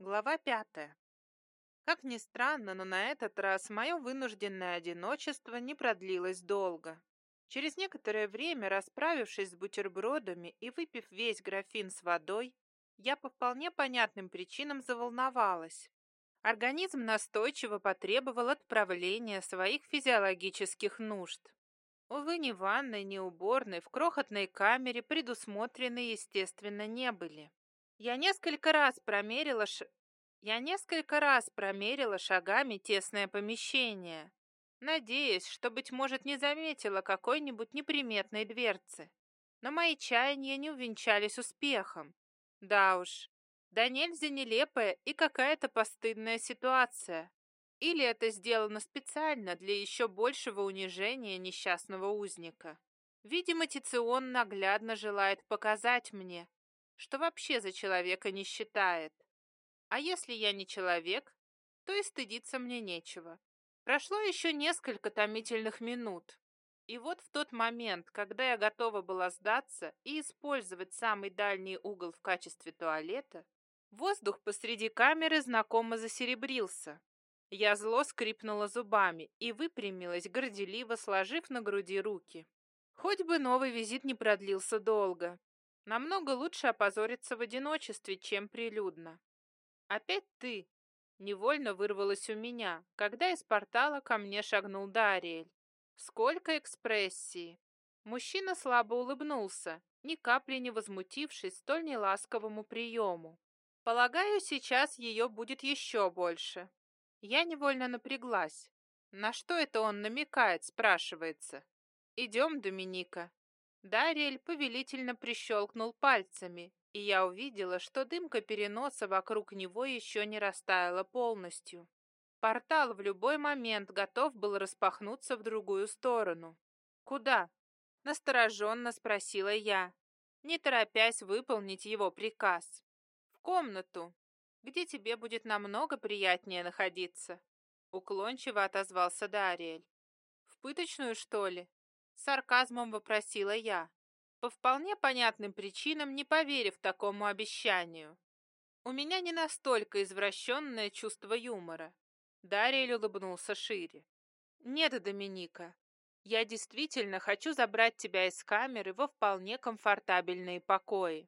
Глава пятая. Как ни странно, но на этот раз мое вынужденное одиночество не продлилось долго. Через некоторое время, расправившись с бутербродами и выпив весь графин с водой, я по вполне понятным причинам заволновалась. Организм настойчиво потребовал отправления своих физиологических нужд. Увы, ни ванной, ни уборной в крохотной камере предусмотрены, естественно, не были. Я несколько раз промерила ш... Я несколько раз промерила шагами тесное помещение, надеясь, что, быть может, не заметила какой-нибудь неприметной дверцы. Но мои чаяния не увенчались успехом. Да уж, да нельзя нелепая и какая-то постыдная ситуация. Или это сделано специально для еще большего унижения несчастного узника. Видимо, Тицион наглядно желает показать мне, что вообще за человека не считает. А если я не человек, то и стыдиться мне нечего. Прошло еще несколько томительных минут. И вот в тот момент, когда я готова была сдаться и использовать самый дальний угол в качестве туалета, воздух посреди камеры знакомо засеребрился. Я зло скрипнула зубами и выпрямилась, горделиво сложив на груди руки. Хоть бы новый визит не продлился долго. Намного лучше опозориться в одиночестве, чем прилюдно. Опять ты? Невольно вырвалось у меня, когда из портала ко мне шагнул Дариэль. Сколько экспрессии! Мужчина слабо улыбнулся, ни капли не возмутившись столь неласковому приему. Полагаю, сейчас ее будет еще больше. Я невольно напряглась. На что это он намекает, спрашивается. Идем, Доминика. Дариэль повелительно прищелкнул пальцами, и я увидела, что дымка переноса вокруг него еще не растаяла полностью. Портал в любой момент готов был распахнуться в другую сторону. «Куда?» — настороженно спросила я, не торопясь выполнить его приказ. «В комнату, где тебе будет намного приятнее находиться», — уклончиво отозвался Дариэль. «В пыточную, что ли?» Сарказмом вопросила я, по вполне понятным причинам не поверив такому обещанию. У меня не настолько извращенное чувство юмора. Дариэль улыбнулся шире. Нет, Доминика, я действительно хочу забрать тебя из камеры во вполне комфортабельные покои.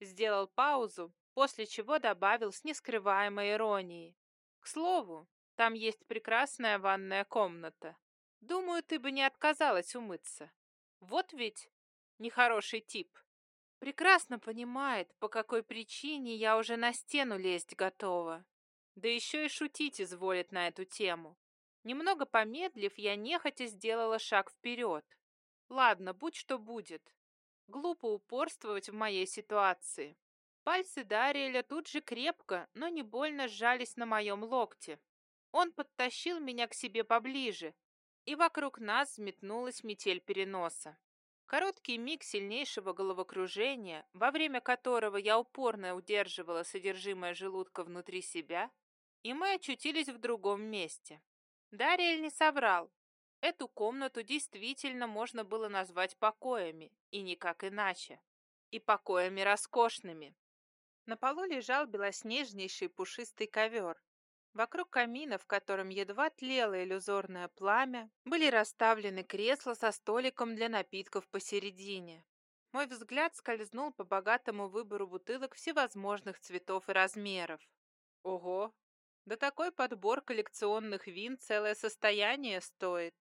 Сделал паузу, после чего добавил с нескрываемой иронией. К слову, там есть прекрасная ванная комната. Думаю, ты бы не отказалась умыться. Вот ведь нехороший тип. Прекрасно понимает, по какой причине я уже на стену лезть готова. Да еще и шутить изволит на эту тему. Немного помедлив, я нехотя сделала шаг вперед. Ладно, будь что будет. Глупо упорствовать в моей ситуации. Пальцы Дариэля тут же крепко, но не больно сжались на моем локте. Он подтащил меня к себе поближе, и вокруг нас взметнулась метель переноса. Короткий миг сильнейшего головокружения, во время которого я упорно удерживала содержимое желудка внутри себя, и мы очутились в другом месте. Дариэль не соврал. Эту комнату действительно можно было назвать покоями, и никак иначе. И покоями роскошными. На полу лежал белоснежнейший пушистый ковер, Вокруг камина, в котором едва тлело иллюзорное пламя, были расставлены кресла со столиком для напитков посередине. Мой взгляд скользнул по богатому выбору бутылок всевозможных цветов и размеров. Ого! Да такой подбор коллекционных вин целое состояние стоит.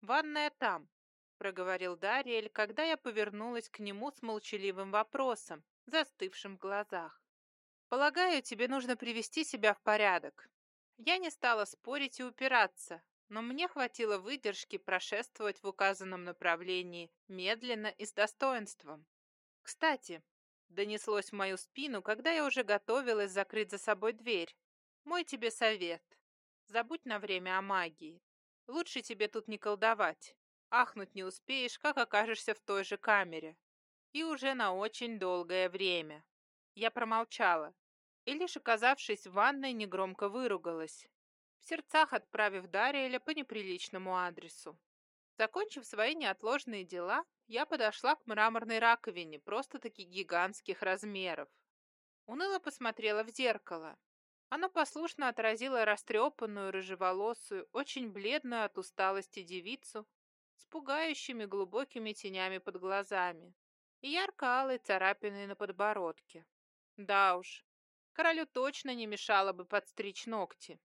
Ванная там, проговорил Дариэль, когда я повернулась к нему с молчаливым вопросом, застывшим в глазах. Полагаю, тебе нужно привести себя в порядок. Я не стала спорить и упираться, но мне хватило выдержки прошествовать в указанном направлении медленно и с достоинством. Кстати, донеслось в мою спину, когда я уже готовилась закрыть за собой дверь. Мой тебе совет. Забудь на время о магии. Лучше тебе тут не колдовать. Ахнуть не успеешь, как окажешься в той же камере. И уже на очень долгое время. Я промолчала, и лишь оказавшись в ванной, негромко выругалась, в сердцах отправив Дариэля по неприличному адресу. Закончив свои неотложные дела, я подошла к мраморной раковине, просто-таки гигантских размеров. Уныло посмотрела в зеркало. Оно послушно отразило растрепанную, рыжеволосую, очень бледную от усталости девицу с пугающими глубокими тенями под глазами и ярко-алой царапиной на подбородке. Да уж, королю точно не мешало бы подстричь ногти.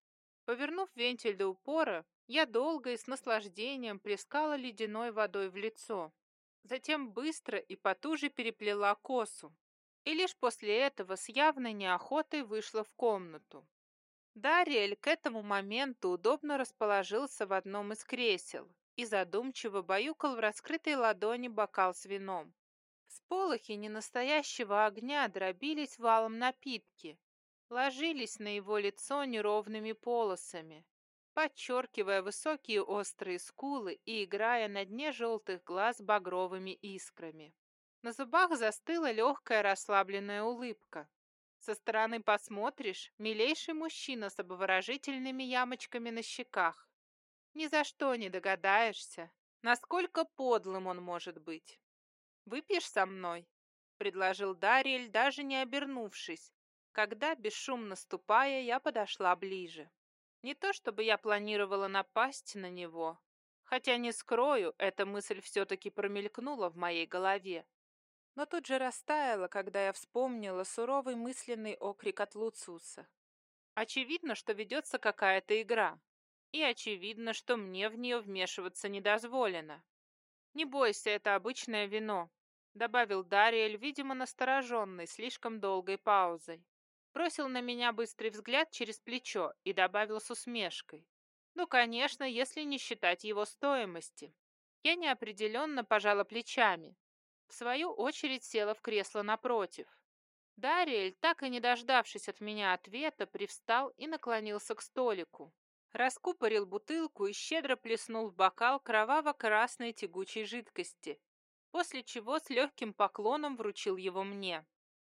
Повернув вентиль до упора, я долго и с наслаждением плескала ледяной водой в лицо. Затем быстро и потуже переплела косу. И лишь после этого с явной неохотой вышла в комнату. Дариэль к этому моменту удобно расположился в одном из кресел и задумчиво баюкал в раскрытой ладони бокал с вином. Сполохи ненастоящего огня дробились валом напитки, ложились на его лицо неровными полосами, подчеркивая высокие острые скулы и играя на дне желтых глаз багровыми искрами. На зубах застыла легкая расслабленная улыбка. Со стороны посмотришь, милейший мужчина с обворожительными ямочками на щеках. Ни за что не догадаешься, насколько подлым он может быть. «Выпьешь со мной?» — предложил Дариэль, даже не обернувшись, когда, бесшумно ступая, я подошла ближе. Не то чтобы я планировала напасть на него, хотя, не скрою, эта мысль все-таки промелькнула в моей голове. Но тут же растаяла, когда я вспомнила суровый мысленный окрик от Луцуса. Очевидно, что ведется какая-то игра, и очевидно, что мне в нее вмешиваться не дозволено. «Не бойся, это обычное вино», — добавил Дариэль, видимо, настороженный слишком долгой паузой бросил на меня быстрый взгляд через плечо и добавил с усмешкой. Ну, конечно, если не считать его стоимости. Я неопределенно пожала плечами. В свою очередь села в кресло напротив. Дариэль, так и не дождавшись от меня ответа, привстал и наклонился к столику. Раскупорил бутылку и щедро плеснул в бокал кроваво-красной тягучей жидкости, после чего с легким поклоном вручил его мне.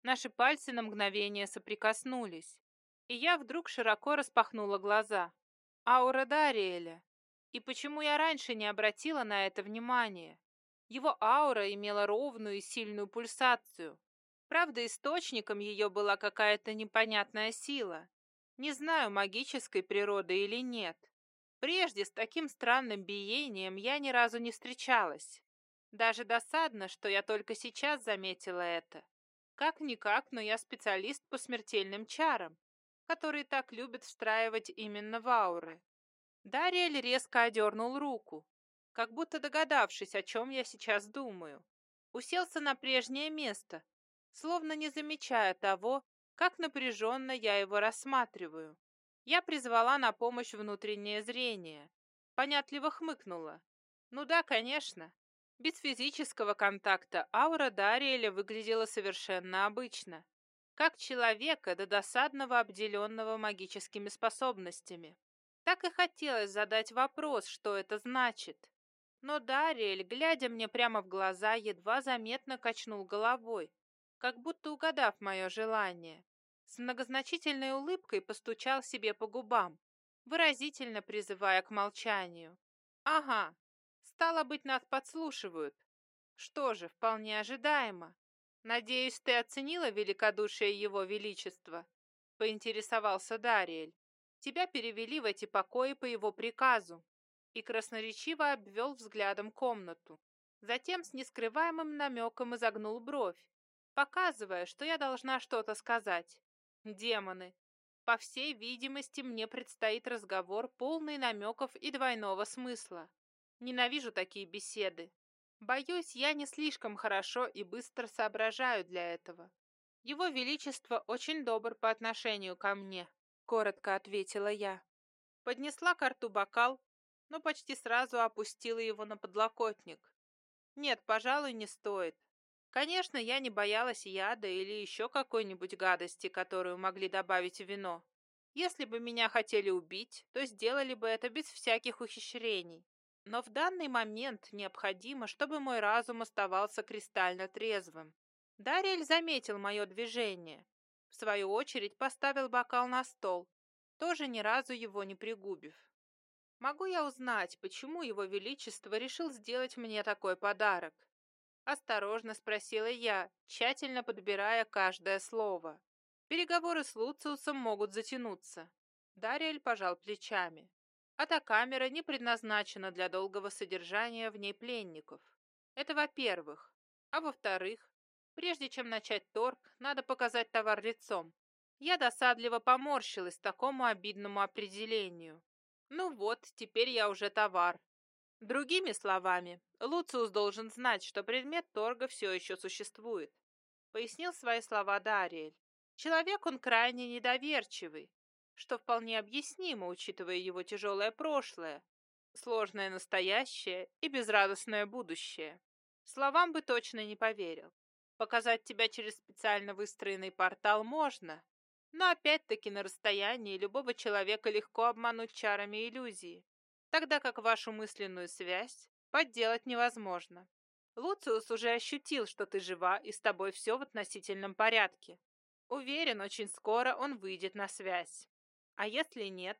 Наши пальцы на мгновение соприкоснулись, и я вдруг широко распахнула глаза. Аура Дариэля. И почему я раньше не обратила на это внимания? Его аура имела ровную и сильную пульсацию. Правда, источником ее была какая-то непонятная сила. Не знаю, магической природы или нет. Прежде с таким странным биением я ни разу не встречалась. Даже досадно, что я только сейчас заметила это. Как-никак, но я специалист по смертельным чарам, которые так любят встраивать именно в ауры. Дариэль резко одернул руку, как будто догадавшись, о чем я сейчас думаю. Уселся на прежнее место, словно не замечая того, как напряженно я его рассматриваю. Я призвала на помощь внутреннее зрение. Понятливо хмыкнула. Ну да, конечно. Без физического контакта аура Дариэля выглядела совершенно обычно, как человека до досадного обделенного магическими способностями. Так и хотелось задать вопрос, что это значит. Но Дариэль, глядя мне прямо в глаза, едва заметно качнул головой, как будто угадав мое желание. С многозначительной улыбкой постучал себе по губам, выразительно призывая к молчанию. «Ага, Стало быть, нас подслушивают. Что же, вполне ожидаемо. Надеюсь, ты оценила великодушие его величества? Поинтересовался Дариэль. Тебя перевели в эти покои по его приказу. И красноречиво обвел взглядом комнату. Затем с нескрываемым намеком изогнул бровь, показывая, что я должна что-то сказать. Демоны. По всей видимости, мне предстоит разговор, полный намеков и двойного смысла. Ненавижу такие беседы. Боюсь, я не слишком хорошо и быстро соображаю для этого. Его Величество очень добр по отношению ко мне, коротко ответила я. Поднесла к рту бокал, но почти сразу опустила его на подлокотник. Нет, пожалуй, не стоит. Конечно, я не боялась яда или еще какой-нибудь гадости, которую могли добавить в вино. Если бы меня хотели убить, то сделали бы это без всяких ухищрений. Но в данный момент необходимо, чтобы мой разум оставался кристально трезвым. Дариэль заметил мое движение. В свою очередь поставил бокал на стол, тоже ни разу его не пригубив. Могу я узнать, почему его величество решил сделать мне такой подарок? Осторожно спросила я, тщательно подбирая каждое слово. Переговоры с Луциусом могут затянуться. Дариэль пожал плечами. А та камера не предназначена для долгого содержания в ней пленников. Это во-первых. А во-вторых, прежде чем начать торг, надо показать товар лицом. Я досадливо поморщилась такому обидному определению. Ну вот, теперь я уже товар. Другими словами, Луциус должен знать, что предмет торга все еще существует. Пояснил свои слова Дариэль. Человек он крайне недоверчивый, что вполне объяснимо, учитывая его тяжелое прошлое, сложное настоящее и безрадостное будущее. Словам бы точно не поверил. Показать тебя через специально выстроенный портал можно, но опять-таки на расстоянии любого человека легко обмануть чарами иллюзии, тогда как вашу мысленную связь подделать невозможно. Луциус уже ощутил, что ты жива и с тобой все в относительном порядке. Уверен, очень скоро он выйдет на связь. А если нет?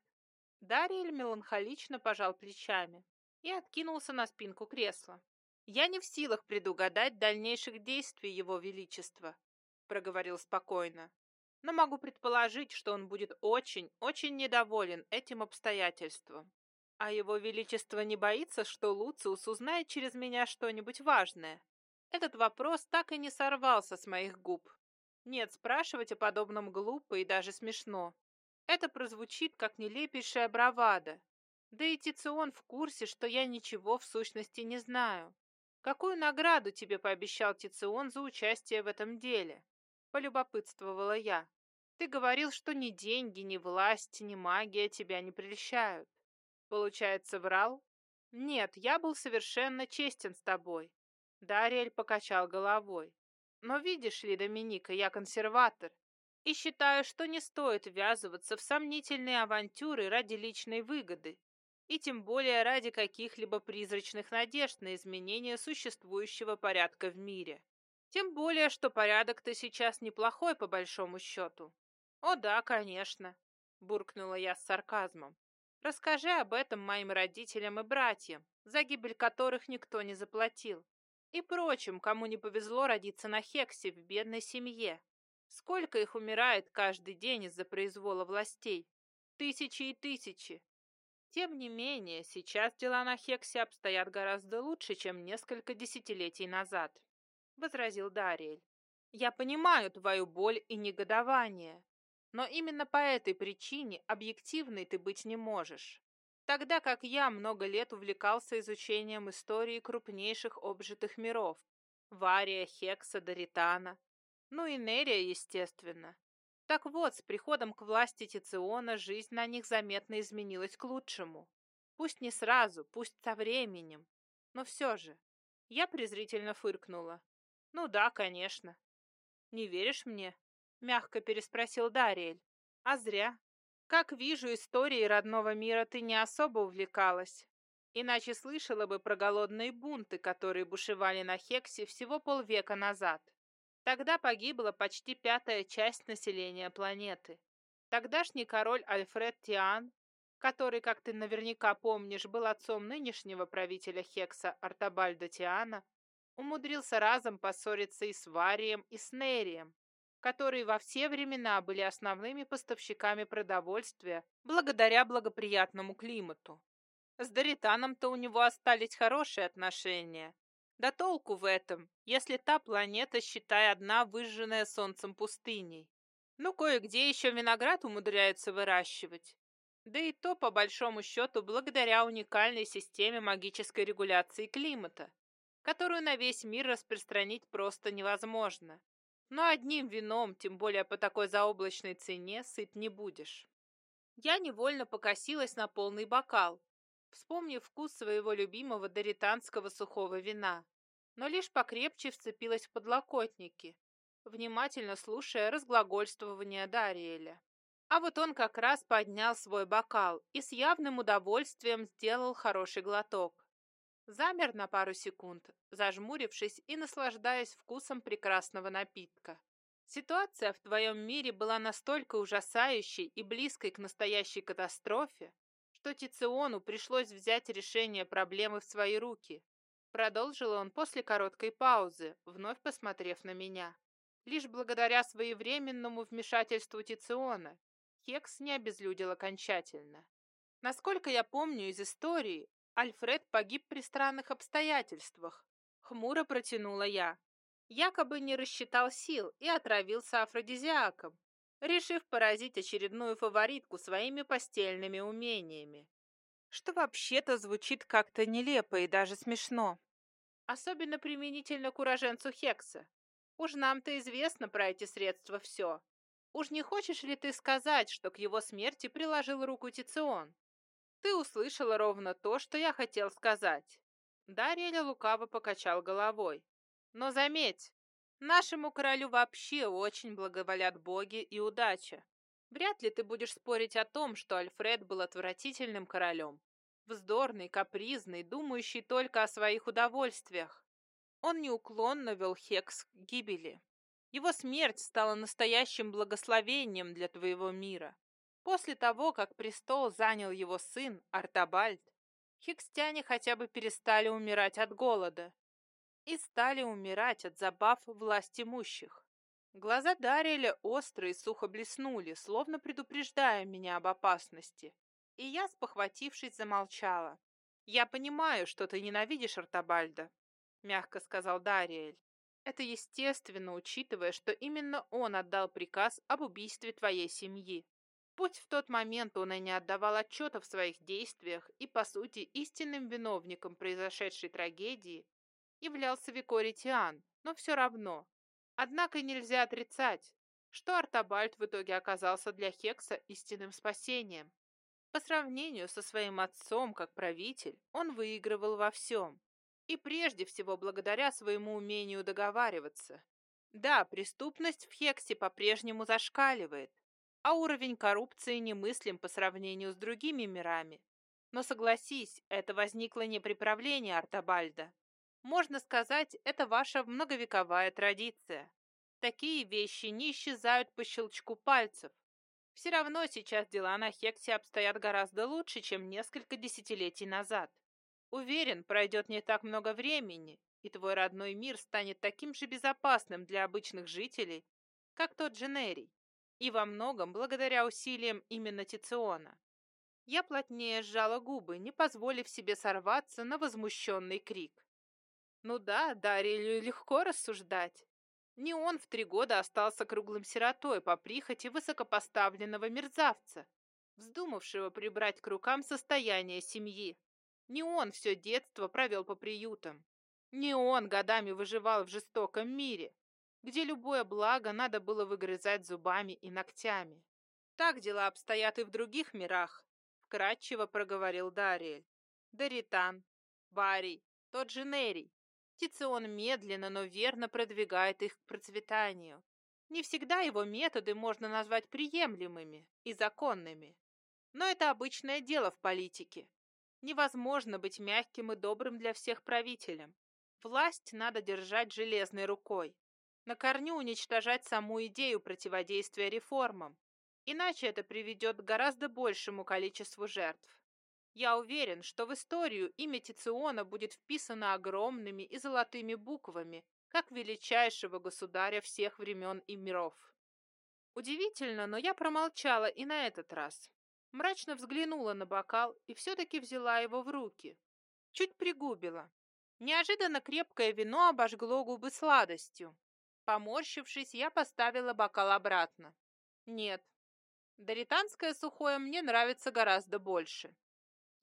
Дариэль меланхолично пожал плечами и откинулся на спинку кресла. «Я не в силах предугадать дальнейших действий Его Величества», — проговорил спокойно. «Но могу предположить, что он будет очень, очень недоволен этим обстоятельством. А Его Величество не боится, что Луциус узнает через меня что-нибудь важное?» Этот вопрос так и не сорвался с моих губ. Нет, спрашивать о подобном глупо и даже смешно. Это прозвучит как нелепейшая бравада. Да и Тицион в курсе, что я ничего в сущности не знаю. Какую награду тебе пообещал Тицион за участие в этом деле? Полюбопытствовала я. Ты говорил, что ни деньги, ни власть, ни магия тебя не прельщают. Получается, врал? Нет, я был совершенно честен с тобой. Дариэль покачал головой. Но видишь ли, Доминика, я консерватор и считаю, что не стоит ввязываться в сомнительные авантюры ради личной выгоды, и тем более ради каких-либо призрачных надежд на изменение существующего порядка в мире. Тем более, что порядок-то сейчас неплохой по большому счету. О да, конечно, буркнула я с сарказмом. Расскажи об этом моим родителям и братьям, за гибель которых никто не заплатил, и прочим, кому не повезло родиться на Хексе в бедной семье, Сколько их умирает каждый день из-за произвола властей? Тысячи и тысячи. Тем не менее, сейчас дела на Хексе обстоят гораздо лучше, чем несколько десятилетий назад, — возразил Дариэль. Я понимаю твою боль и негодование, но именно по этой причине объективной ты быть не можешь. Тогда как я много лет увлекался изучением истории крупнейших обжитых миров – Вария, Хекса, Доритана, ну и Нерия, естественно. Так вот, с приходом к власти Тициона жизнь на них заметно изменилась к лучшему. Пусть не сразу, пусть со временем, но все же. Я презрительно фыркнула. Ну да, конечно. Не веришь мне? Мягко переспросил Дариэль. А зря. Как вижу, историей родного мира ты не особо увлекалась. Иначе слышала бы про голодные бунты, которые бушевали на Хексе всего полвека назад. Тогда погибла почти пятая часть населения планеты. Тогдашний король Альфред Тиан, который, как ты наверняка помнишь, был отцом нынешнего правителя Хекса Артабальда Тиана, умудрился разом поссориться и с Варием, и с Нерием, которые во все времена были основными поставщиками продовольствия благодаря благоприятному климату. С Доританом-то у него остались хорошие отношения, да толку в этом, если та планета, считай, одна выжженная солнцем пустыней. Ну, кое-где еще виноград умудряются выращивать. Да и то, по большому счету, благодаря уникальной системе магической регуляции климата, которую на весь мир распространить просто невозможно. Но одним вином, тем более по такой заоблачной цене, сыт не будешь. Я невольно покосилась на полный бокал, вспомнив вкус своего любимого доританского сухого вина но лишь покрепче вцепилась в подлокотники, внимательно слушая разглагольствование Дариэля. А вот он как раз поднял свой бокал и с явным удовольствием сделал хороший глоток. Замер на пару секунд, зажмурившись и наслаждаясь вкусом прекрасного напитка. Ситуация в твоем мире была настолько ужасающей и близкой к настоящей катастрофе, что Тициону пришлось взять решение проблемы в свои руки Продолжил он после короткой паузы, вновь посмотрев на меня. Лишь благодаря своевременному вмешательству Тициона Хекс не обезлюдил окончательно. Насколько я помню из истории, Альфред погиб при странных обстоятельствах. Хмуро протянула я. Якобы не рассчитал сил и отравился афродизиаком, решив поразить очередную фаворитку своими постельными умениями. Что вообще-то звучит как-то нелепо и даже смешно. Особенно применительно к уроженцу Хекса. Уж нам-то известно про эти средства все. Уж не хочешь ли ты сказать, что к его смерти приложил руку Тицион? Ты услышала ровно то, что я хотел сказать. Дарья лукаво покачал головой. Но заметь, нашему королю вообще очень благоволят боги и удача. Вряд ли ты будешь спорить о том, что Альфред был отвратительным королем. Вздорный, капризный, думающий только о своих удовольствиях. Он неуклонно вел Хекс к гибели. Его смерть стала настоящим благословением для твоего мира. После того, как престол занял его сын Артабальд, хикстяне хотя бы перестали умирать от голода и стали умирать от забав власть имущих. Глаза Дариэля остро и сухо блеснули, словно предупреждая меня об опасности, и я, спохватившись, замолчала. «Я понимаю, что ты ненавидишь Артабальда», — мягко сказал Дариэль. «Это естественно, учитывая, что именно он отдал приказ об убийстве твоей семьи. Пусть в тот момент он и не отдавал отчета в своих действиях и, по сути, истинным виновником произошедшей трагедии являлся Викорий Тиан, но все равно. Однако нельзя отрицать, что Артабальд в итоге оказался для Хекса истинным спасением. По сравнению со своим отцом как правитель, он выигрывал во всем. И прежде всего благодаря своему умению договариваться. Да, преступность в Хексе по-прежнему зашкаливает, а уровень коррупции немыслим по сравнению с другими мирами. Но согласись, это возникло не при правлении Артабальда. Можно сказать, это ваша многовековая традиция. Такие вещи не исчезают по щелчку пальцев. Все равно сейчас дела на Хексе обстоят гораздо лучше, чем несколько десятилетий назад. Уверен, пройдет не так много времени, и твой родной мир станет таким же безопасным для обычных жителей, как тот Дженерий и во многом благодаря усилиям именно Тициона. Я плотнее сжала губы, не позволив себе сорваться на возмущенный крик. Ну да, Дарилью легко рассуждать. Не он в три года остался круглым сиротой по прихоти высокопоставленного мерзавца, вздумавшего прибрать к рукам состояние семьи. Не он все детство провел по приютам. Не он годами выживал в жестоком мире, где любое благо надо было выгрызать зубами и ногтями. Так дела обстоят и в других мирах, вкратчиво проговорил Дариэль. Даритан, Барий, тот же Нерий. Тицион медленно, но верно продвигает их к процветанию. Не всегда его методы можно назвать приемлемыми и законными. Но это обычное дело в политике. Невозможно быть мягким и добрым для всех правителем. Власть надо держать железной рукой на корню уничтожать саму идею противодействия реформам, иначе это приведет к гораздо большему количеству жертв. Я уверен, что в историю имя Тициона будет вписано огромными и золотыми буквами, как величайшего государя всех времен и миров. Удивительно, но я промолчала и на этот раз. Мрачно взглянула на бокал и все-таки взяла его в руки. Чуть пригубила. Неожиданно крепкое вино обожгло губы сладостью. Поморщившись, я поставила бокал обратно. Нет, даританское сухое мне нравится гораздо больше.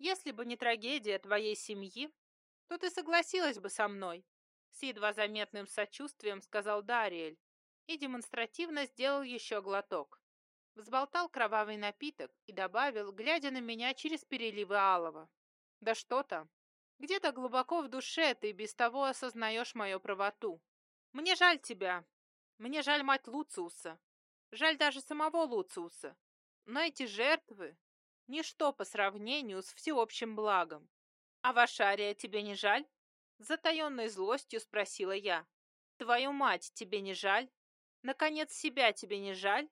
Если бы не трагедия твоей семьи, то ты согласилась бы со мной, с едва заметным сочувствием сказал Дариэль и демонстративно сделал еще глоток. Взболтал кровавый напиток и добавил, глядя на меня через переливы алого. Да что там, где-то глубоко в душе ты без того осознаешь мою правоту. Мне жаль тебя. Мне жаль мать Луциуса. Жаль даже самого Луциуса. Но эти жертвы — ничто по сравнению с всеобщим благом. А Вашария тебе не жаль? Затаенной злостью спросила я. Твою мать тебе не жаль? Наконец, себя тебе не жаль?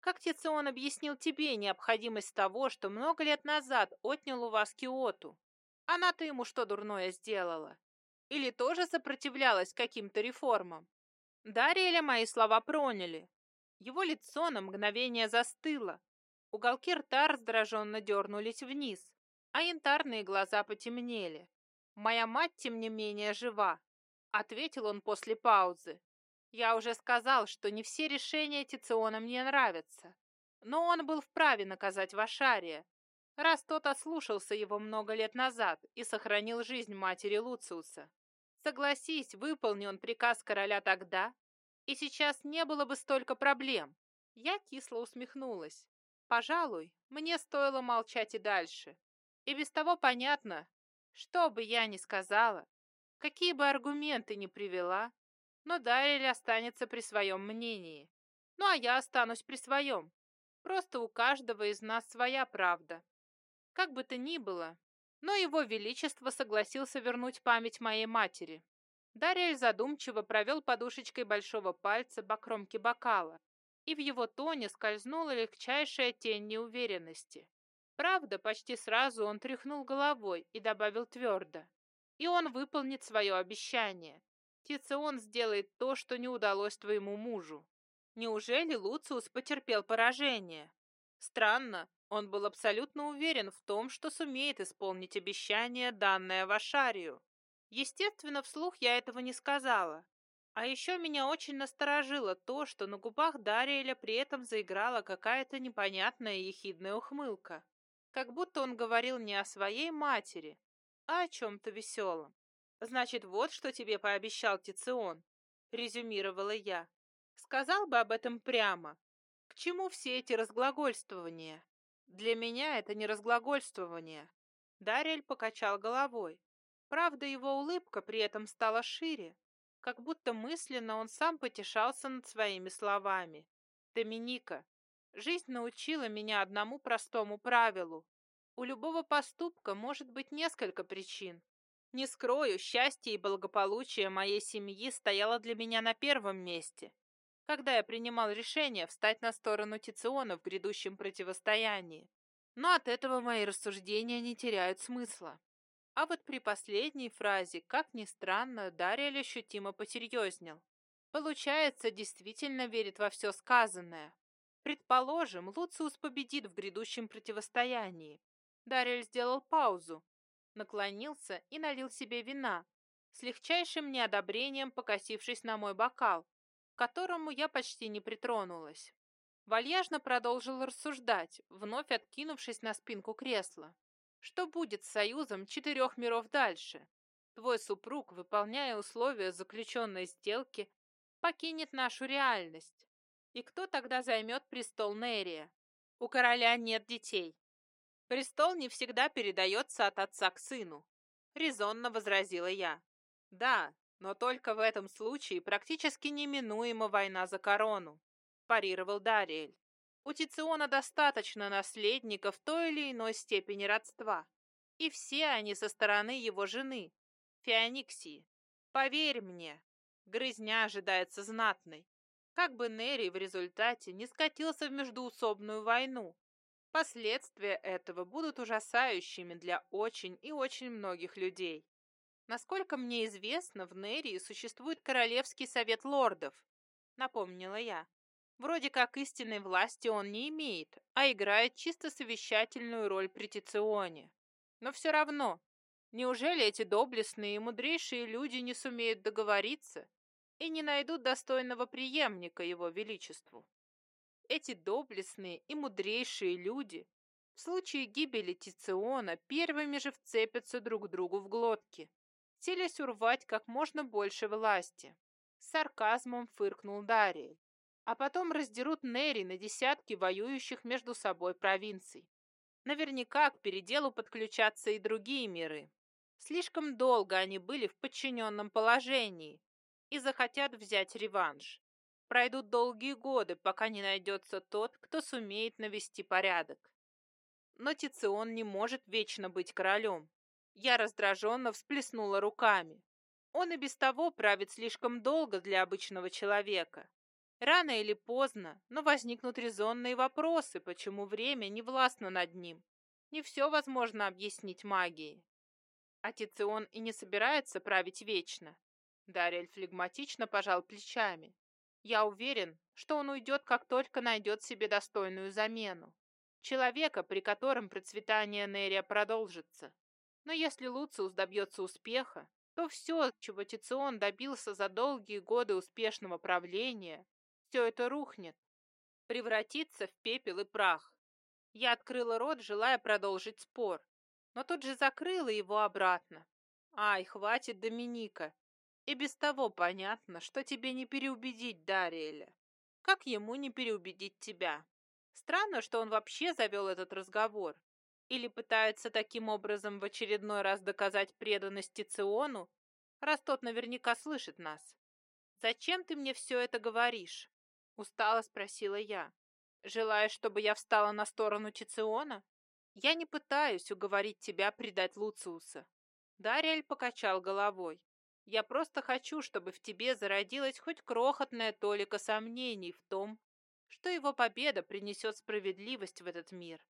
Как Тицион объяснил тебе необходимость того, что много лет назад отнял у вас Киоту? Она-то ему что дурное сделала? Или тоже сопротивлялась каким-то реформам? Дариэля мои слова проняли. Его лицо на мгновение застыло. Уголки рта раздраженно дернулись вниз, а янтарные глаза потемнели. «Моя мать, тем не менее, жива», — ответил он после паузы. «Я уже сказал, что не все решения Тициона мне нравятся, но он был вправе наказать Вашария, раз тот ослушался его много лет назад и сохранил жизнь матери Луциуса. Согласись, выполни он приказ короля тогда, и сейчас не было бы столько проблем. Я кисло усмехнулась. Пожалуй, мне стоило молчать и дальше. И без того понятно, что бы я ни сказала, какие бы аргументы ни привела, но Дарель останется при своем мнении. Ну а я останусь при своем. Просто у каждого из нас своя правда. Как бы то ни было, но его величество согласился вернуть память моей матери. Дариэль задумчиво провел подушечкой большого пальца по кромке бокала, и в его тоне скользнула легчайшая тень неуверенности. Правда, почти сразу он тряхнул головой и добавил твердо. И он выполнит свое обещание. Тицион сделает то, что не удалось твоему мужу. Неужели Луциус потерпел поражение? Странно, он был абсолютно уверен в том, что сумеет исполнить обещание, данное Вашарию. Естественно, вслух я этого не сказала. А еще меня очень насторожило то, что на губах Дариэля при этом заиграла какая-то непонятная ехидная ухмылка. Как будто он говорил не о своей матери, а о чем-то веселом. «Значит, вот что тебе пообещал Тицион», — резюмировала я. «Сказал бы об этом прямо. К чему все эти разглагольствования?» Для меня это не разглагольствование. Дариэль покачал головой. Правда, его улыбка при этом стала шире, как будто мысленно он сам потешался над своими словами. Доминика, жизнь научила меня одному простому правилу. У любого поступка может быть несколько причин. Не скрою, счастье и благополучие моей семьи стояло для меня на первом месте когда я принимал решение встать на сторону Тициона в грядущем противостоянии. Но от этого мои рассуждения не теряют смысла. А вот при последней фразе, как ни странно, Дарья ощутимо посерьезнел. Получается, действительно верит во все сказанное. Предположим, Луциус победит в грядущем противостоянии. Дариэль сделал паузу, наклонился и налил себе вина, с легчайшим неодобрением покосившись на мой бокал, которому я почти не притронулась. Вальяжно продолжил рассуждать, вновь откинувшись на спинку кресла. Что будет с союзом четырех миров дальше? Твой супруг, выполняя условия заключенной сделки, покинет нашу реальность. И кто тогда займет престол Нерия? У короля нет детей. Престол не всегда передается от отца к сыну, резонно возразила я. Да, но только в этом случае практически неминуема война за корону, парировал Дариэль. У Тициона достаточно наследников той или иной степени родства, и все они со стороны его жены, Феониксии. Поверь мне, грызня ожидается знатной. Как бы Нерий в результате не скатился в междуусобную войну, последствия этого будут ужасающими для очень и очень многих людей. Насколько мне известно, в Нерии существует Королевский совет лордов, напомнила я. Вроде как истинной власти он не имеет, а играет чисто совещательную роль при Тиционе. Но все равно, неужели эти доблестные и мудрейшие люди не сумеют договориться и не найдут достойного преемника его величеству? Эти доблестные и мудрейшие люди в случае гибели Тициона первыми же вцепятся друг другу в глотки селись урвать как можно больше власти. С сарказмом фыркнул Дариэль. А потом раздерут Нери на десятки воюющих между собой провинций. Наверняка к переделу подключатся и другие миры. Слишком долго они были в подчиненном положении и захотят взять реванш. Пройдут долгие годы, пока не найдется тот, кто сумеет навести порядок. Но Тицион не может вечно быть королем. Я раздраженно всплеснула руками. Он и без того правит слишком долго для обычного человека. Рано или поздно, но возникнут резонные вопросы, почему время не властно над ним. Не все возможно объяснить магией. А Тицион и не собирается править вечно. Дариэль флегматично пожал плечами. Я уверен, что он уйдет, как только найдет себе достойную замену. Человека, при котором процветание Нерия продолжится. Но если Луциус добьется успеха, то все, чего Тицион добился за долгие годы успешного правления, все это рухнет, превратится в пепел и прах. Я открыла рот, желая продолжить спор, но тут же закрыла его обратно. Ай, хватит, Доминика. И без того понятно, что тебе не переубедить Дариэля. Как ему не переубедить тебя? Странно, что он вообще завел этот разговор. Или пытается таким образом в очередной раз доказать преданность Тициону, раз тот наверняка слышит нас. «Зачем ты мне все это говоришь?» Устало спросила я. «Желаешь, чтобы я встала на сторону Тициона? Я не пытаюсь уговорить тебя предать Луциуса». Дариэль покачал головой. «Я просто хочу, чтобы в тебе зародилась хоть крохотная толика сомнений в том, что его победа принесет справедливость в этот мир.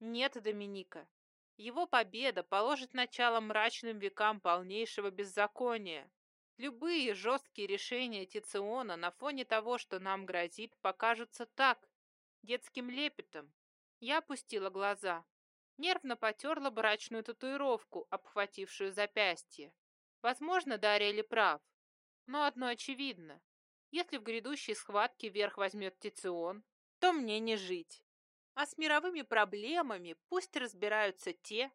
Нет, Доминика, его победа положит начало мрачным векам полнейшего беззакония, Любые жесткие решения Тициона на фоне того, что нам грозит, покажутся так, детским лепетом. Я опустила глаза. Нервно потерла брачную татуировку, обхватившую запястье. Возможно, Дарья прав. Но одно очевидно. Если в грядущей схватке верх возьмет Тицион, то мне не жить. А с мировыми проблемами пусть разбираются те,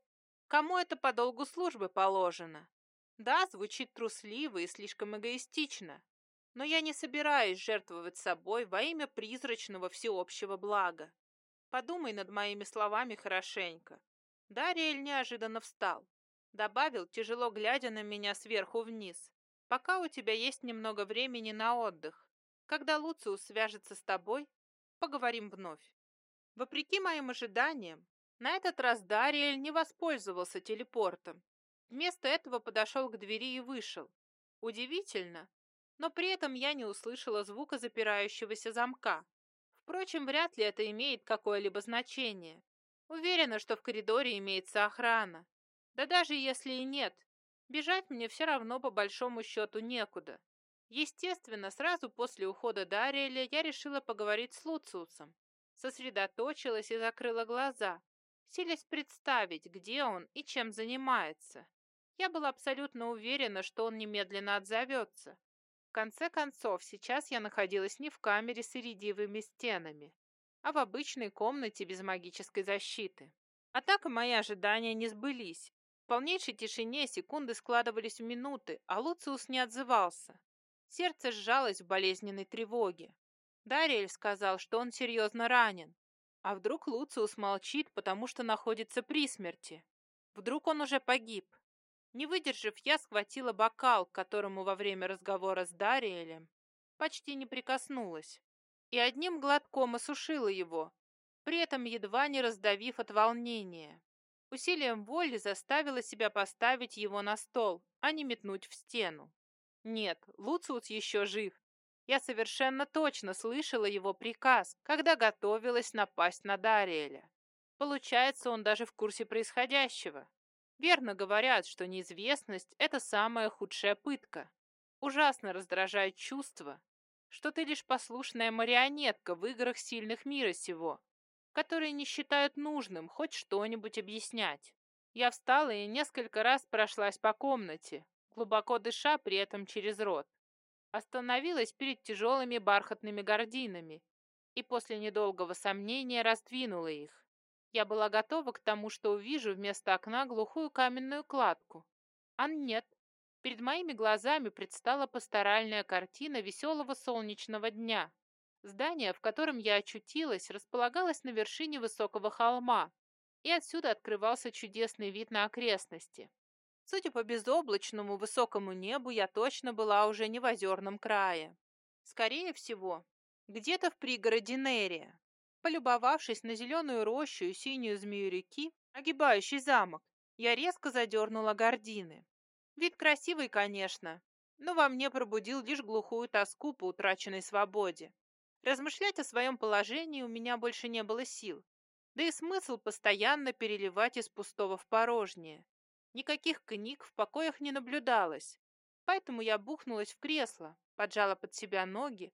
кому это по долгу службы положено. Да, звучит трусливо и слишком эгоистично, но я не собираюсь жертвовать собой во имя призрачного всеобщего блага. Подумай над моими словами хорошенько. Дариэль неожиданно встал. Добавил, тяжело глядя на меня сверху вниз. Пока у тебя есть немного времени на отдых. Когда Луциус свяжется с тобой, поговорим вновь. Вопреки моим ожиданиям, на этот раз Дариэль не воспользовался телепортом Вместо этого подошел к двери и вышел. Удивительно, но при этом я не услышала звука запирающегося замка. Впрочем, вряд ли это имеет какое-либо значение. Уверена, что в коридоре имеется охрана. Да даже если и нет, бежать мне все равно по большому счету некуда. Естественно, сразу после ухода Дариэля я решила поговорить с Луциусом. Сосредоточилась и закрыла глаза, силясь представить, где он и чем занимается. Я была абсолютно уверена, что он немедленно отзовется. В конце концов, сейчас я находилась не в камере с иридиевыми стенами, а в обычной комнате без магической защиты. Однако мои ожидания не сбылись. В полнейшей тишине секунды складывались в минуты, а Луциус не отзывался. Сердце сжалось в болезненной тревоге. Дариэль сказал, что он серьезно ранен. А вдруг Луциус молчит, потому что находится при смерти? Вдруг он уже погиб? Не выдержав, я схватила бокал, к которому во время разговора с Дариэлем почти не прикоснулась, и одним глотком осушила его, при этом едва не раздавив от волнения. Усилием воли заставила себя поставить его на стол, а не метнуть в стену. Нет, Луциус еще жив. Я совершенно точно слышала его приказ, когда готовилась напасть на Дариэля. Получается, он даже в курсе происходящего. Верно говорят, что неизвестность – это самая худшая пытка. Ужасно раздражает чувство, что ты лишь послушная марионетка в играх сильных мира сего, которые не считают нужным хоть что-нибудь объяснять. Я встала и несколько раз прошлась по комнате, глубоко дыша при этом через рот. Остановилась перед тяжелыми бархатными гардинами и после недолгого сомнения раздвинула их. Я была готова к тому, что увижу вместо окна глухую каменную кладку. А нет. Перед моими глазами предстала пасторальная картина веселого солнечного дня. Здание, в котором я очутилась, располагалось на вершине высокого холма, и отсюда открывался чудесный вид на окрестности. Судя по безоблачному высокому небу, я точно была уже не в озерном крае. Скорее всего, где-то в пригороде Нерия. Полюбовавшись на зеленую рощу и синюю змею реки, огибающий замок, я резко задернула гардины. Вид красивый, конечно, но во мне пробудил лишь глухую тоску по утраченной свободе. Размышлять о своем положении у меня больше не было сил, да и смысл постоянно переливать из пустого в порожнее. Никаких книг в покоях не наблюдалось, Поэтому я бухнулась в кресло, поджала под себя ноги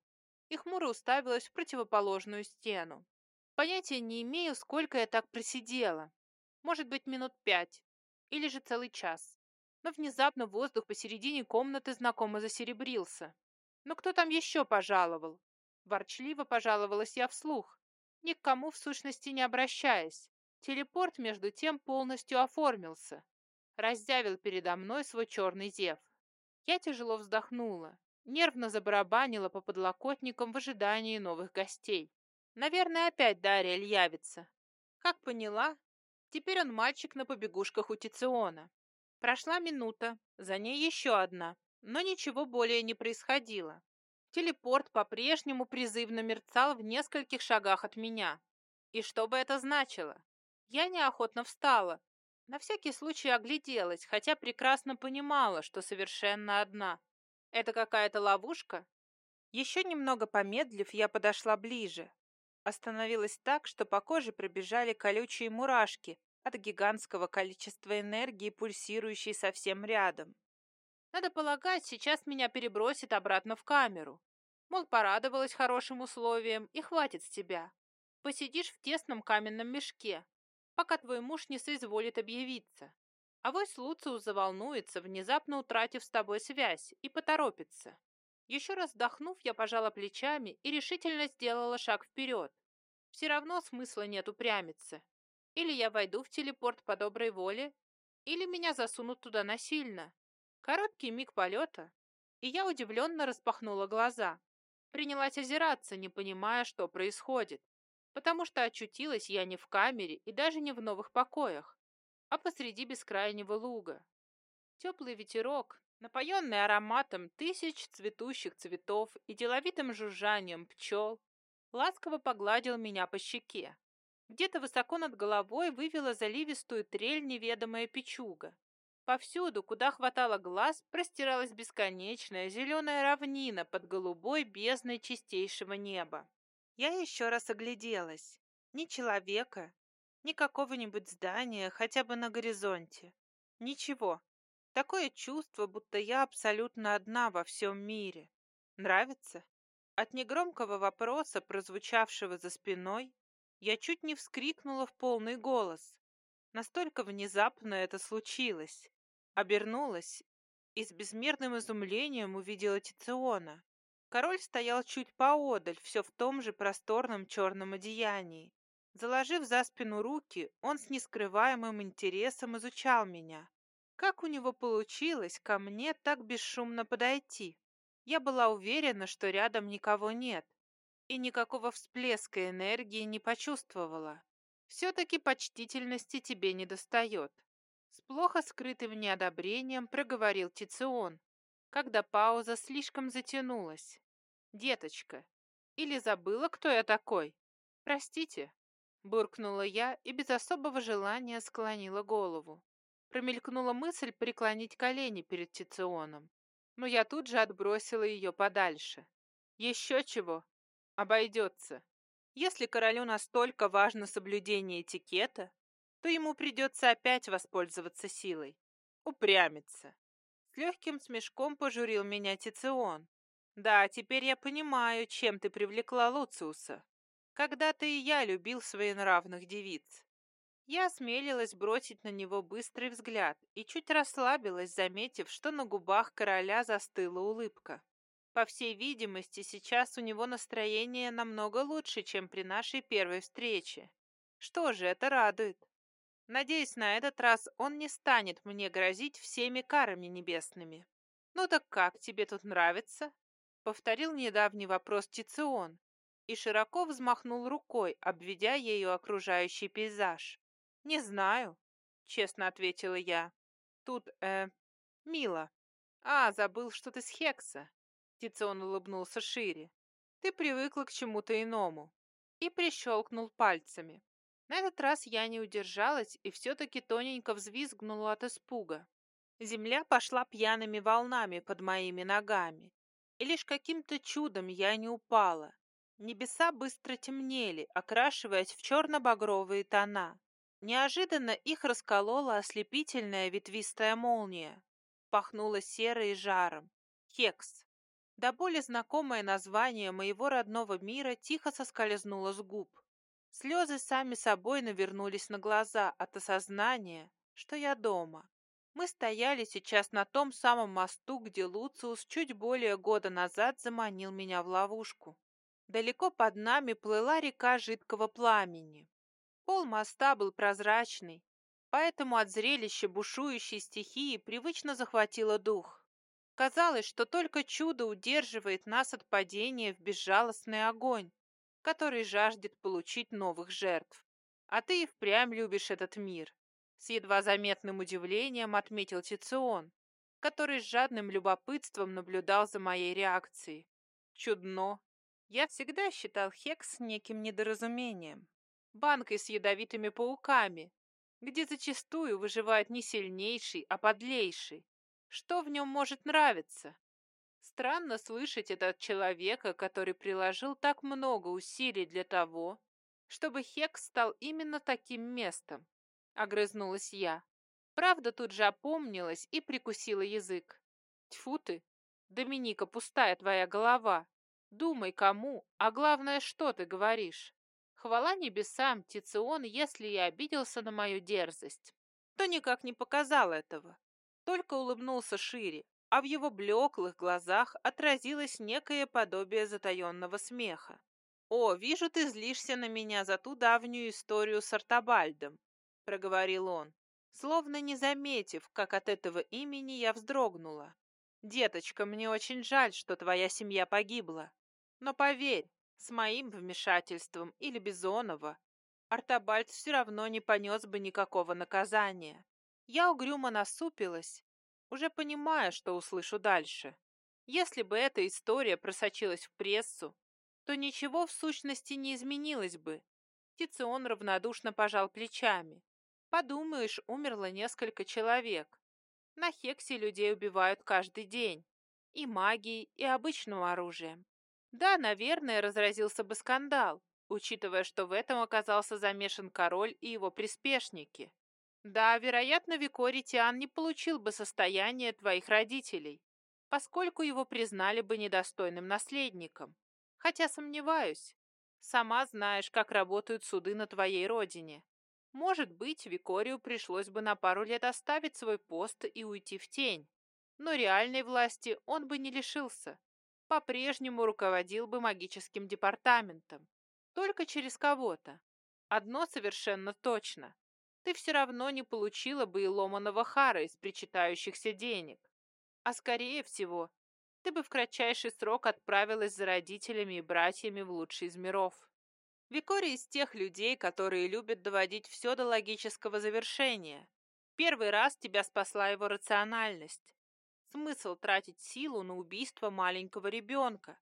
и хмуро уставилась в противоположную стену. Понятия не имею, сколько я так просидела. Может быть, минут пять или же целый час. Но внезапно воздух посередине комнаты знакомо засеребрился. Но кто там еще пожаловал? Ворчливо пожаловалась я вслух, ни к кому в сущности не обращаясь. Телепорт, между тем, полностью оформился. Раздявил передо мной свой черный зев. Я тяжело вздохнула, нервно забарабанила по подлокотникам в ожидании новых гостей. Наверное, опять Дарья явится. Как поняла, теперь он мальчик на побегушках у Тициона. Прошла минута, за ней еще одна, но ничего более не происходило. Телепорт по-прежнему призывно мерцал в нескольких шагах от меня. И что бы это значило? Я неохотно встала, на всякий случай огляделась, хотя прекрасно понимала, что совершенно одна. Это какая-то ловушка? Еще немного помедлив, я подошла ближе. Остановилась так, что по коже пробежали колючие мурашки от гигантского количества энергии, пульсирующей совсем рядом. Надо полагать, сейчас меня перебросит обратно в камеру. Мол, порадовалась хорошим условиям, и хватит с тебя. Посидишь в тесном каменном мешке, пока твой муж не соизволит объявиться. А вось Луциус заволнуется, внезапно утратив с тобой связь, и поторопится. Еще раз вдохнув, я пожала плечами и решительно сделала шаг вперед. Все равно смысла нет упрямиться. Или я войду в телепорт по доброй воле, или меня засунут туда насильно. Короткий миг полета, и я удивленно распахнула глаза. Принялась озираться, не понимая, что происходит потому что очутилась я не в камере и даже не в новых покоях, а посреди бескрайнего луга. Теплый ветерок, напоенный ароматом тысяч цветущих цветов и деловитым жужжанием пчел, ласково погладил меня по щеке. Где-то высоко над головой вывела заливистую трель неведомая печуга. Повсюду, куда хватало глаз, простиралась бесконечная зеленая равнина под голубой бездной чистейшего неба. Я еще раз огляделась. Ни человека, ни какого-нибудь здания, хотя бы на горизонте. Ничего. Такое чувство, будто я абсолютно одна во всем мире. Нравится? От негромкого вопроса, прозвучавшего за спиной, я чуть не вскрикнула в полный голос. Настолько внезапно это случилось. Обернулась и с безмерным изумлением увидела Тициона. Король стоял чуть поодаль, все в том же просторном черном одеянии. Заложив за спину руки, он с нескрываемым интересом изучал меня. Как у него получилось ко мне так бесшумно подойти? Я была уверена, что рядом никого нет, и никакого всплеска энергии не почувствовала. Все-таки почтительности тебе не достает. С плохо скрытым неодобрением проговорил Тицион, когда пауза слишком затянулась. «Деточка, или забыла, кто я такой?» «Простите», — буркнула я и без особого желания склонила голову. Промелькнула мысль преклонить колени перед Тиционом, но я тут же отбросила ее подальше. «Еще чего? Обойдется. Если королю настолько важно соблюдение этикета, то ему придется опять воспользоваться силой. Упрямиться. С легким смешком пожурил меня Тицион. Да, теперь я понимаю, чем ты привлекла Луциуса. Когда-то и я любил своенравных девиц. Я осмелилась бросить на него быстрый взгляд и чуть расслабилась, заметив, что на губах короля застыла улыбка. По всей видимости, сейчас у него настроение намного лучше, чем при нашей первой встрече. Что же, это радует. Надеюсь, на этот раз он не станет мне грозить всеми карами небесными. «Ну так как, тебе тут нравится?» Повторил недавний вопрос Тицион и широко взмахнул рукой, обведя ею окружающий пейзаж. «Не знаю», — честно ответила я. «Тут, э, мило. А, забыл, что ты с Хекса». Тицион улыбнулся шире. «Ты привыкла к чему-то иному». И прищелкнул пальцами. На этот раз я не удержалась и все-таки тоненько взвизгнула от испуга. Земля пошла пьяными волнами под моими ногами, и лишь каким-то чудом я не упала. Небеса быстро темнели, окрашиваясь в черно-багровые тона. Неожиданно их расколола ослепительная ветвистая молния. пахнуло серой жаром. Хекс. До боли знакомое название моего родного мира тихо соскользнуло с губ. Слезы сами собой навернулись на глаза от осознания, что я дома. Мы стояли сейчас на том самом мосту, где Луциус чуть более года назад заманил меня в ловушку. Далеко под нами плыла река жидкого пламени. Пол моста был прозрачный, поэтому от зрелища бушующей стихии привычно захватило дух. Казалось, что только чудо удерживает нас от падения в безжалостный огонь, который жаждет получить новых жертв. А ты и впрямь любишь этот мир. С едва заметным удивлением отметил Тицион, который с жадным любопытством наблюдал за моей реакцией. Чудно. Я всегда считал Хекс неким недоразумением банкой с ядовитыми пауками, где зачастую выживает не сильнейший, а подлейший. Что в нем может нравиться? Странно слышать это от человека, который приложил так много усилий для того, чтобы Хекс стал именно таким местом. Огрызнулась я. Правда тут же опомнилась и прикусила язык. Тьфу ты, Доминика, пустая твоя голова. Думай, кому, а главное, что ты говоришь. Хвала небесам, Тицион, если и обиделся на мою дерзость, то никак не показал этого, только улыбнулся шире, а в его блеклых глазах отразилось некое подобие затаенного смеха. «О, вижу, ты злишься на меня за ту давнюю историю с Артабальдом», — проговорил он, словно не заметив, как от этого имени я вздрогнула. «Деточка, мне очень жаль, что твоя семья погибла. Но поверь, с моим вмешательством или Бизонова Артабальд все равно не понес бы никакого наказания. Я угрюмо насупилась, уже понимая, что услышу дальше. Если бы эта история просочилась в прессу, то ничего в сущности не изменилось бы. Тицион равнодушно пожал плечами. Подумаешь, умерло несколько человек. На Хексе людей убивают каждый день. И магией, и обычным оружием. Да, наверное, разразился бы скандал, учитывая, что в этом оказался замешан король и его приспешники. Да, вероятно, Викорий Тиан не получил бы состояние твоих родителей, поскольку его признали бы недостойным наследником. Хотя сомневаюсь. Сама знаешь, как работают суды на твоей родине. Может быть, Викорию пришлось бы на пару лет оставить свой пост и уйти в тень. Но реальной власти он бы не лишился по-прежнему руководил бы магическим департаментом. Только через кого-то. Одно совершенно точно. Ты все равно не получила бы и ломаного хара из причитающихся денег. А скорее всего, ты бы в кратчайший срок отправилась за родителями и братьями в лучший из миров. Викория из тех людей, которые любят доводить все до логического завершения. Первый раз тебя спасла его рациональность. Смысл тратить силу на убийство маленького ребенка,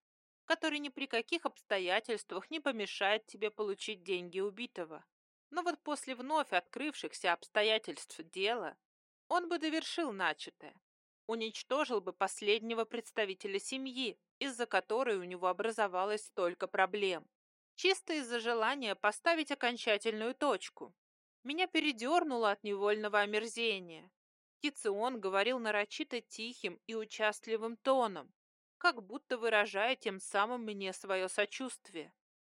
который ни при каких обстоятельствах не помешает тебе получить деньги убитого. Но вот после вновь открывшихся обстоятельств дела он бы довершил начатое, уничтожил бы последнего представителя семьи, из-за которой у него образовалось столько проблем. Чисто из-за желания поставить окончательную точку. Меня передернуло от невольного омерзения. Тицион говорил нарочито тихим и участливым тоном, как будто выражая тем самым мне свое сочувствие.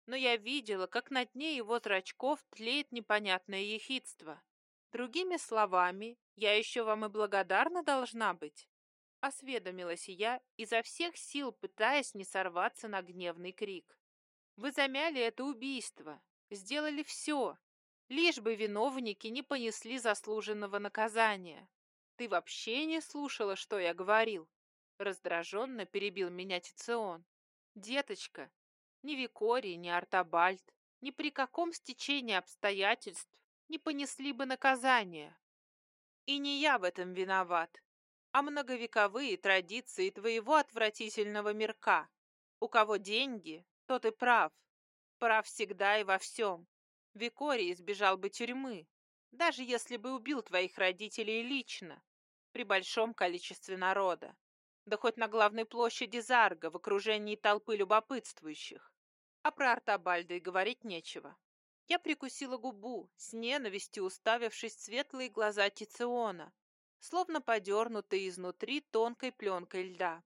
Но я видела, как на дне его зрачков тлеет непонятное ехидство. Другими словами, я еще вам и благодарна должна быть. Осведомилась я, изо всех сил пытаясь не сорваться на гневный крик. Вы замяли это убийство, сделали все, лишь бы виновники не понесли заслуженного наказания. Ты вообще не слушала, что я говорил? Раздраженно перебил меня Тицион. Деточка, ни Викорий, ни Артабальд, ни при каком стечении обстоятельств не понесли бы наказания. И не я в этом виноват, а многовековые традиции твоего отвратительного мирка. У кого деньги, тот и прав. Прав всегда и во всем. Викорий избежал бы тюрьмы, даже если бы убил твоих родителей лично при большом количестве народа, да хоть на главной площади Зарга в окружении толпы любопытствующих. А про Артабальда и говорить нечего. Я прикусила губу, с ненавистью уставившись в светлые глаза Тициона, словно подернутые изнутри тонкой пленкой льда.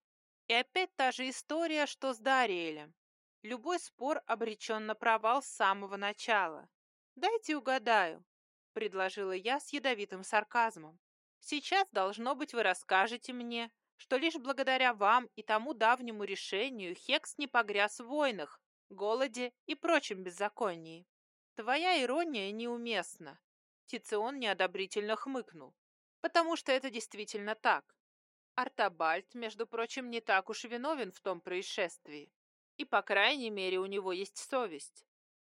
И опять та же история, что с Дариэлем. Любой спор обречен на провал с самого начала. «Дайте угадаю», — предложила я с ядовитым сарказмом. «Сейчас, должно быть, вы расскажете мне, что лишь благодаря вам и тому давнему решению Хекс не погряз в войнах, голоде и прочем беззаконии. Твоя ирония неуместна». Тицион неодобрительно хмыкнул. «Потому что это действительно так. Артабальд, между прочим, не так уж виновен в том происшествии. И, по крайней мере, у него есть совесть.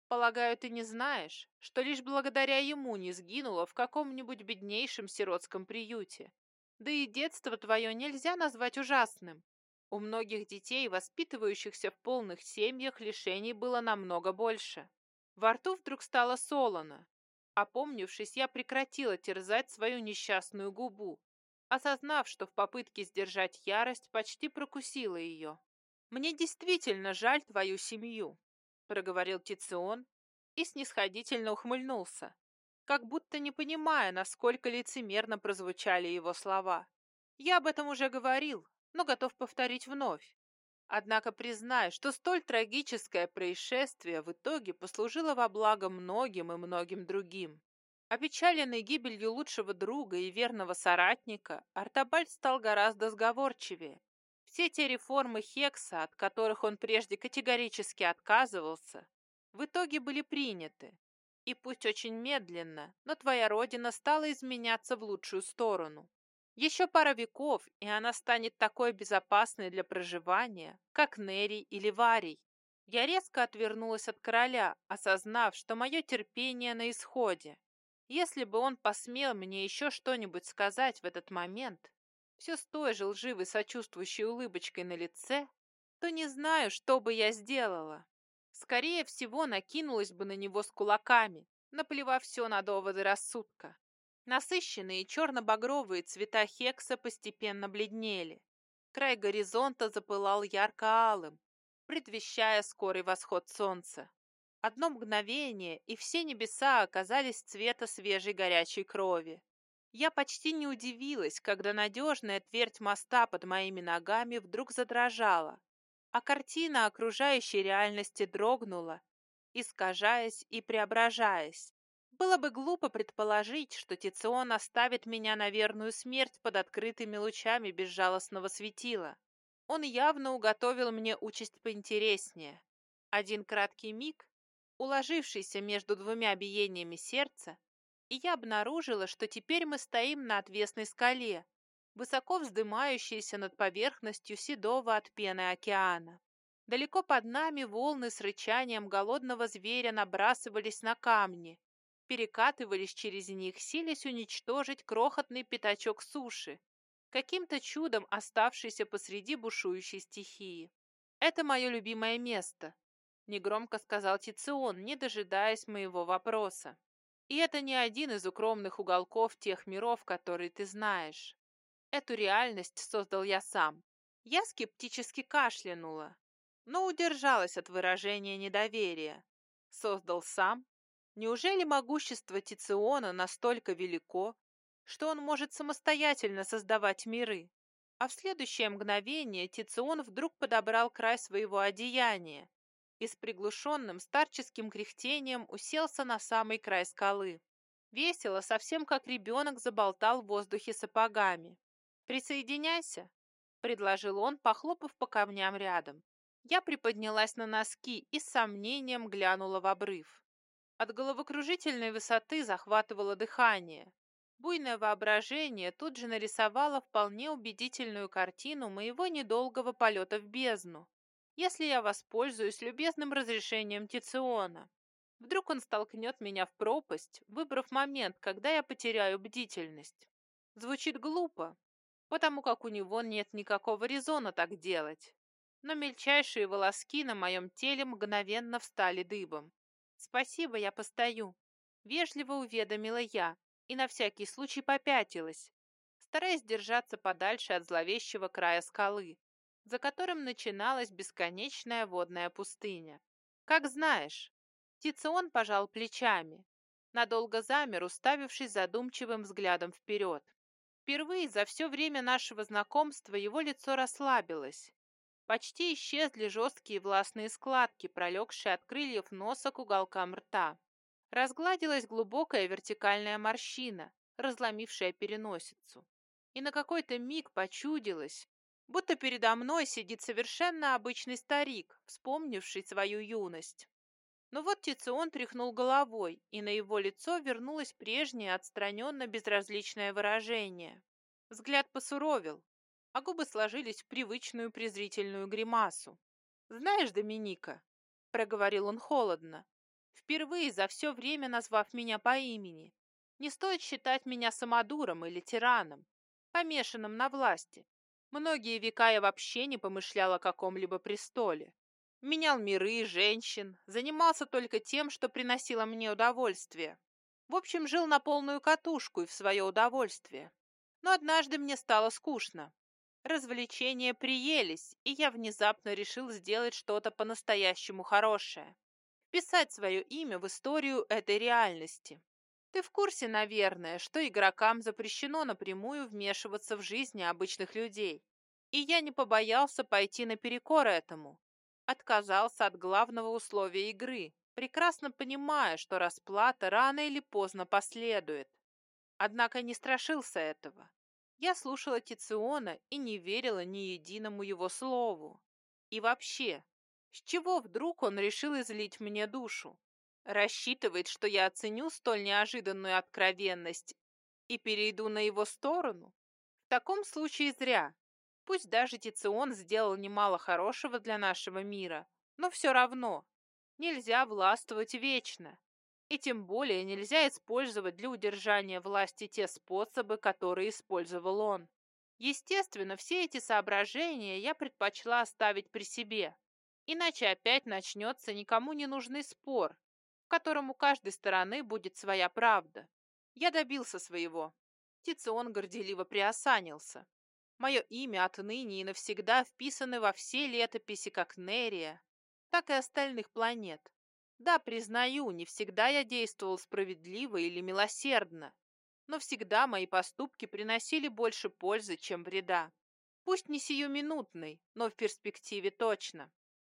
Полагаю, ты не знаешь, что лишь благодаря ему не сгинула в каком-нибудь беднейшем сиротском приюте. Да и детство твое нельзя назвать ужасным. У многих детей, воспитывающихся в полных семьях, лишений было намного больше. Во рту вдруг стало солоно. Опомнившись, я прекратила терзать свою несчастную губу, осознав, что в попытке сдержать ярость почти прокусила ее. «Мне действительно жаль твою семью», — проговорил Тицион и снисходительно ухмыльнулся, как будто не понимая, насколько лицемерно прозвучали его слова. «Я об этом уже говорил, но готов повторить вновь. Однако признай, что столь трагическое происшествие в итоге послужило во благо многим и многим другим. Опечаленный гибелью лучшего друга и верного соратника, Артабальд стал гораздо сговорчивее. Все те реформы Хекса, от которых он прежде категорически отказывался, в итоге были приняты. И пусть очень медленно, но твоя родина стала изменяться в лучшую сторону. Еще пара веков, и она станет такой безопасной для проживания, как Нерий или Варий. Я резко отвернулась от короля, осознав, что мое терпение на исходе. Если бы он посмел мне еще что-нибудь сказать в этот момент, все с той же лживой сочувствующей улыбочкой на лице, то не знаю, что бы я сделала. Скорее всего, накинулась бы на него с кулаками, наплевав все на доводы рассудка. Насыщенные черно-багровые цвета хекса постепенно бледнели. Край горизонта запылал ярко-алым, предвещая скорый восход солнца. Одно мгновение, и все небеса оказались цвета свежей горячей крови. Я почти не удивилась, когда надежная твердь моста под моими ногами вдруг задрожала, а картина окружающей реальности дрогнула, искажаясь и преображаясь. Было бы глупо предположить, что Тицион оставит меня на верную смерть под открытыми лучами безжалостного светила. Он явно уготовил мне участь поинтереснее. Один краткий миг, уложившийся между двумя биениями сердца, и я обнаружила, что теперь мы стоим на отвесной скале, высоко вздымающейся над поверхностью седого от пены океана. Далеко под нами волны с рычанием голодного зверя набрасывались на камни, перекатывались через них, силясь уничтожить крохотный пятачок суши, каким-то чудом оставшийся посреди бушующей стихии. Это мое любимое место, негромко сказал Тицион, не дожидаясь моего вопроса. И это не один из укромных уголков тех миров, которые ты знаешь. Эту реальность создал я сам. Я скептически кашлянула, но удержалась от выражения недоверия. Создал сам? Неужели могущество Тициона настолько велико, что он может самостоятельно создавать миры? А в следующее мгновение Тицион вдруг подобрал край своего одеяния и с приглушенным старческим кряхтением уселся на самый край скалы. Весело, совсем как ребенок заболтал в воздухе сапогами. «Присоединяйся», — предложил он, похлопав по камням рядом. Я приподнялась на носки и с сомнением глянула в обрыв. От головокружительной высоты захватывало дыхание. Буйное воображение тут же нарисовало вполне убедительную картину моего недолгого полета в бездну если я воспользуюсь любезным разрешением Тициона. Вдруг он столкнет меня в пропасть, выбрав момент, когда я потеряю бдительность. Звучит глупо, потому как у него нет никакого резона так делать. Но мельчайшие волоски на моем теле мгновенно встали дыбом. «Спасибо, я постою», — вежливо уведомила я и на всякий случай попятилась, стараясь держаться подальше от зловещего края скалы, за которым начиналась бесконечная водная пустыня. Как знаешь, Тицион пожал плечами, надолго замер, уставившись задумчивым взглядом вперед. Впервые за все время нашего знакомства его лицо расслабилось. Почти исчезли жесткие властные складки, пролегшие от крыльев носа к уголкам рта. Разгладилась глубокая вертикальная морщина, разломившая переносицу. И на какой-то миг почудилось, будто передо мной сидит совершенно обычный старик, вспомнивший свою юность. Но вот Тицион тряхнул головой, и на его лицо вернулось прежнее отстраненно-безразличное выражение. Взгляд посуровил, а губы сложились в привычную презрительную гримасу. «Знаешь, Доминика», — проговорил он холодно, впервые за все время назвав меня по имени, «не стоит считать меня самодуром или тираном, помешанным на власти. Многие века я вообще не помышлял о каком-либо престоле. Менял миры, женщин, занимался только тем, что приносило мне удовольствие. В общем, жил на полную катушку и в свое удовольствие. Но однажды мне стало скучно. Развлечения приелись, и я внезапно решил сделать что-то по-настоящему хорошее. Писать свое имя в историю этой реальности. Ты в курсе, наверное, что игрокам запрещено напрямую вмешиваться в жизни обычных людей. И я не побоялся пойти наперекор этому. Отказался от главного условия игры, прекрасно понимая, что расплата рано или поздно последует. Однако не страшился этого. Я слушала Тициона и не верила ни единому его слову. И вообще, с чего вдруг он решил излить мне душу? Рассчитывает, что я оценю столь неожиданную откровенность и перейду на его сторону? В таком случае зря. Пусть даже Тицион сделал немало хорошего для нашего мира, но все равно нельзя властвовать вечно. И тем более нельзя использовать для удержания власти те способы, которые использовал он. Естественно, все эти соображения я предпочла оставить при себе. Иначе опять начнется никому не нужный спор, в котором у каждой стороны будет своя правда. Я добился своего. Тицион горделиво приосанился. Мое имя отныне и навсегда вписано во все летописи как Нерия, так и остальных планет. Да, признаю, не всегда я действовал справедливо или милосердно, но всегда мои поступки приносили больше пользы, чем вреда. Пусть не сиюминутной, но в перспективе точно.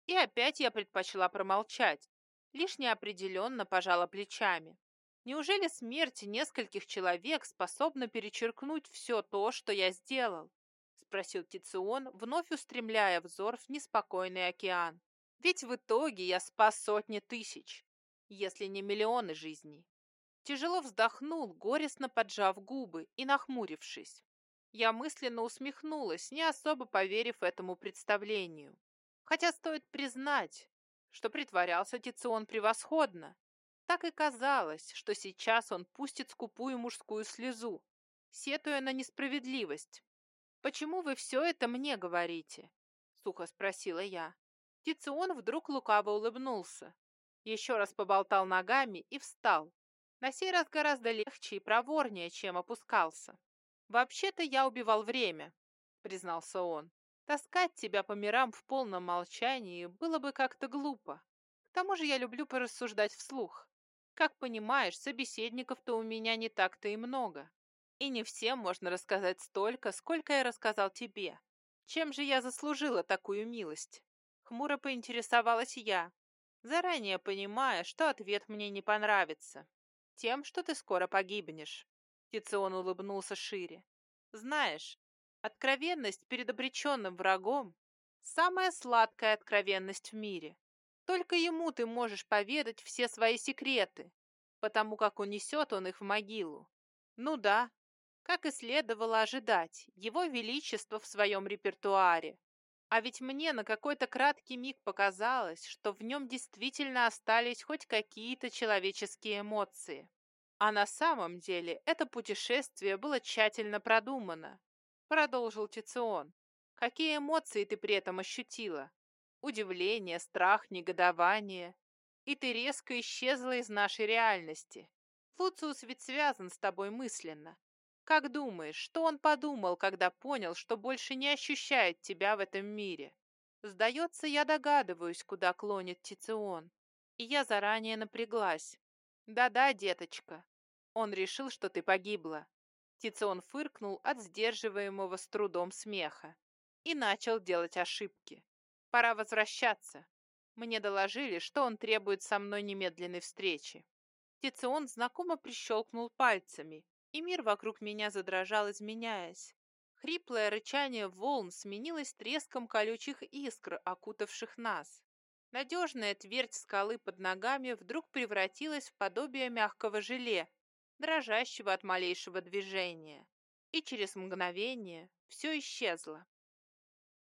И опять я предпочла промолчать, лишь неопределенно пожала плечами. Неужели смерть нескольких человек способна перечеркнуть все то, что я сделал? Спросил Тицион, вновь устремляя взор в неспокойный океан. Ведь в итоге я спас сотни тысяч, если не миллионы жизней. Тяжело вздохнул, горестно поджав губы и нахмурившись. Я мысленно усмехнулась, не особо поверив этому представлению. Хотя стоит признать, что притворялся Тицион превосходно. Так и казалось, что сейчас он пустит скупую мужскую слезу, сетуя на несправедливость. «Почему вы все это мне говорите?» — сухо спросила я. Тицион вдруг лукаво улыбнулся, еще раз поболтал ногами и встал. На сей раз гораздо легче и проворнее, чем опускался. «Вообще-то я убивал время», — признался он. «Таскать тебя по мирам в полном молчании было бы как-то глупо. К тому же я люблю порассуждать вслух. Как понимаешь, собеседников-то у меня не так-то и много. И не всем можно рассказать столько, сколько я рассказал тебе. Чем же я заслужила такую милость?» Хмуро поинтересовалась я, заранее понимая, что ответ мне не понравится. Тем, что ты скоро погибнешь. Тицион улыбнулся шире. Знаешь, откровенность перед обреченным врагом – самая сладкая откровенность в мире. Только ему ты можешь поведать все свои секреты, потому как унесет он их в могилу. Ну да, как и следовало ожидать, его величество в своем репертуаре. А ведь мне на какой-то краткий миг показалось, что в нем действительно остались хоть какие-то человеческие эмоции. А на самом деле это путешествие было тщательно продумано. Продолжил Тицион. Какие эмоции ты при этом ощутила? Удивление, страх, негодование. И ты резко исчезла из нашей реальности. Луциус ведь связан с тобой мысленно. Как думаешь, что он подумал, когда понял, что больше не ощущает тебя в этом мире? Сдается, я догадываюсь, куда клонит Тицион. И я заранее напряглась. Да-да, деточка. Он решил, что ты погибла. Тицион фыркнул от сдерживаемого с трудом смеха и начал делать ошибки. Пора возвращаться. Мне доложили, что он требует со мной немедленной встречи. Тицион знакомо прищелкнул пальцами, и мир вокруг меня задрожал, изменяясь. Хриплое рычание волн сменилось треском колючих искр, окутавших нас. Надежная твердь скалы под ногами вдруг превратилась в подобие мягкого желе, дрожащего от малейшего движения. И через мгновение все исчезло.